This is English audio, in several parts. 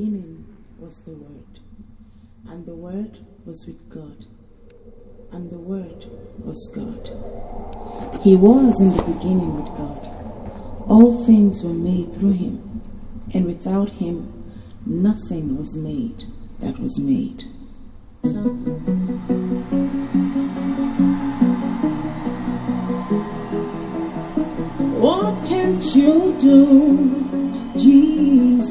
beginning was the Word, and the Word was with God, and the Word was God. He was in the beginning with God. All things were made through him, and without him nothing was made that was made. What can't you do, Jesus?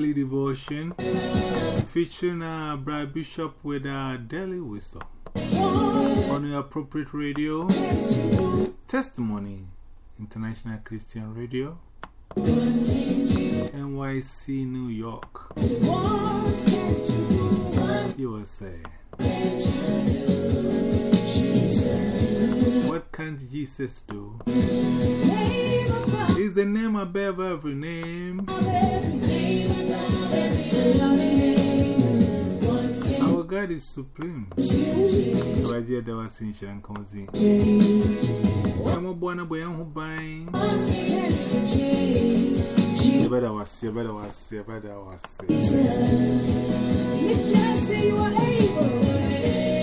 Daily Devotion featuring uh, Brad Bishop with uh, Daily Wisdom on the appropriate radio, Testimony, International Christian Radio, NYC, New York, USA. Can't Jesus do? Is the name above every name. every name, above every other name. What can Our God is supreme. you Radia Dawasi in Shankonzi. change? I'm a boy, boy, I'm buying. What can't you change? You Jesus. better was, you better was, you better was. You just say you are able.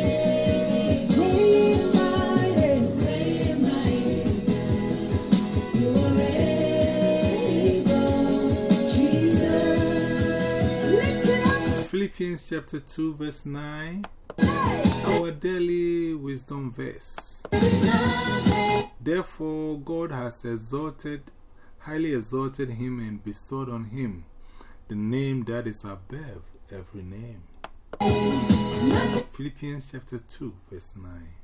Philippians chapter 2, verse 9. Our daily wisdom verse. Therefore, God has exalted, highly exalted him and bestowed on him the name that is above every name. Philippians chapter 2, verse 9.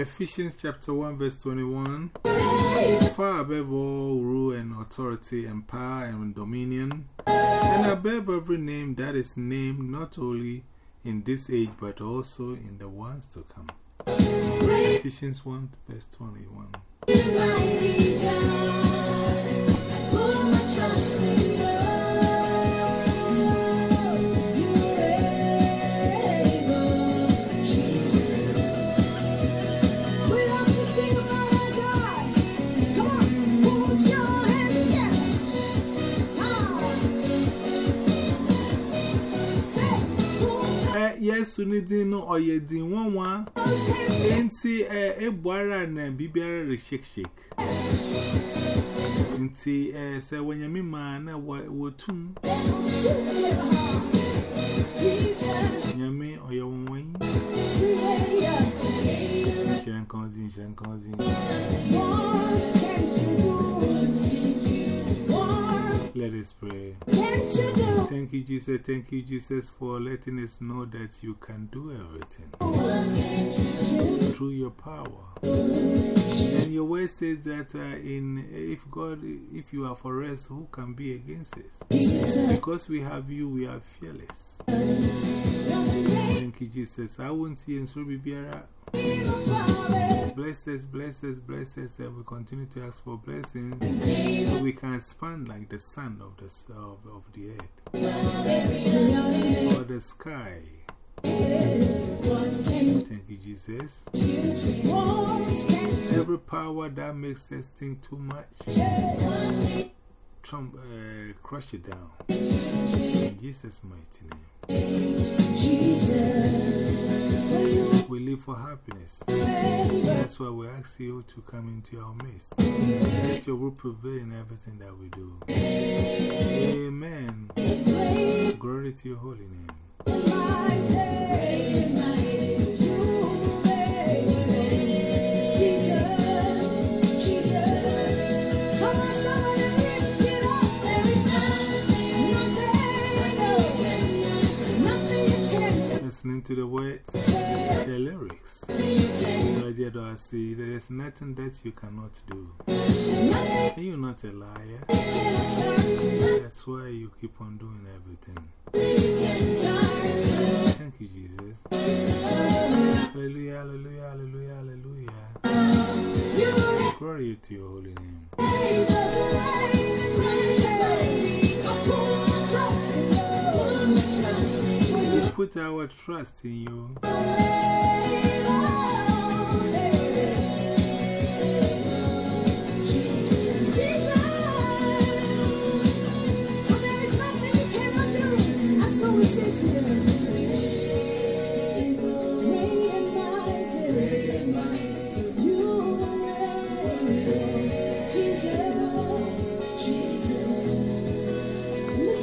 Ephesians chapter 1, verse 21. Far above all rule and authority and power and dominion, and above every name that is named not only in this age but also in the ones to come. Ephesians 1, verse 21. yes, Sunidin or Yedin one one. Inti a eh, e boara and Bibiara shake shake. Inti a say when you mean man, what tomb? Yami or your own way? Shankozin, Shankozin. What can you do? Let us pray. Thank you, Jesus. Thank you, Jesus, for letting us know that you can do everything through your power. And your word says that uh, in, if God, if you are for us, who can be against us? Because we have you, we are fearless. Thank you, Jesus. I won't see and so be. Bless us, bless us, bless us, and we continue to ask for blessings we can expand like the sun of the, of, of the earth or the sky. Thank you, Jesus. Every power that makes us think too much, trump, uh, crush it down. In Jesus' mighty name. We live for happiness. That's why we ask you to come into our midst. Let your will prevail in everything that we do. Amen. Glory to your holy name. Listening to the words, the lyrics. Lord, see, there is nothing that you cannot do. You're not a liar. That's why you keep on doing everything. Thank you, Jesus. Hallelujah, hallelujah, hallelujah, hallelujah. Glory to your holy name. Put our trust in you.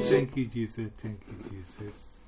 Thank you, Jesus. Thank you, Jesus.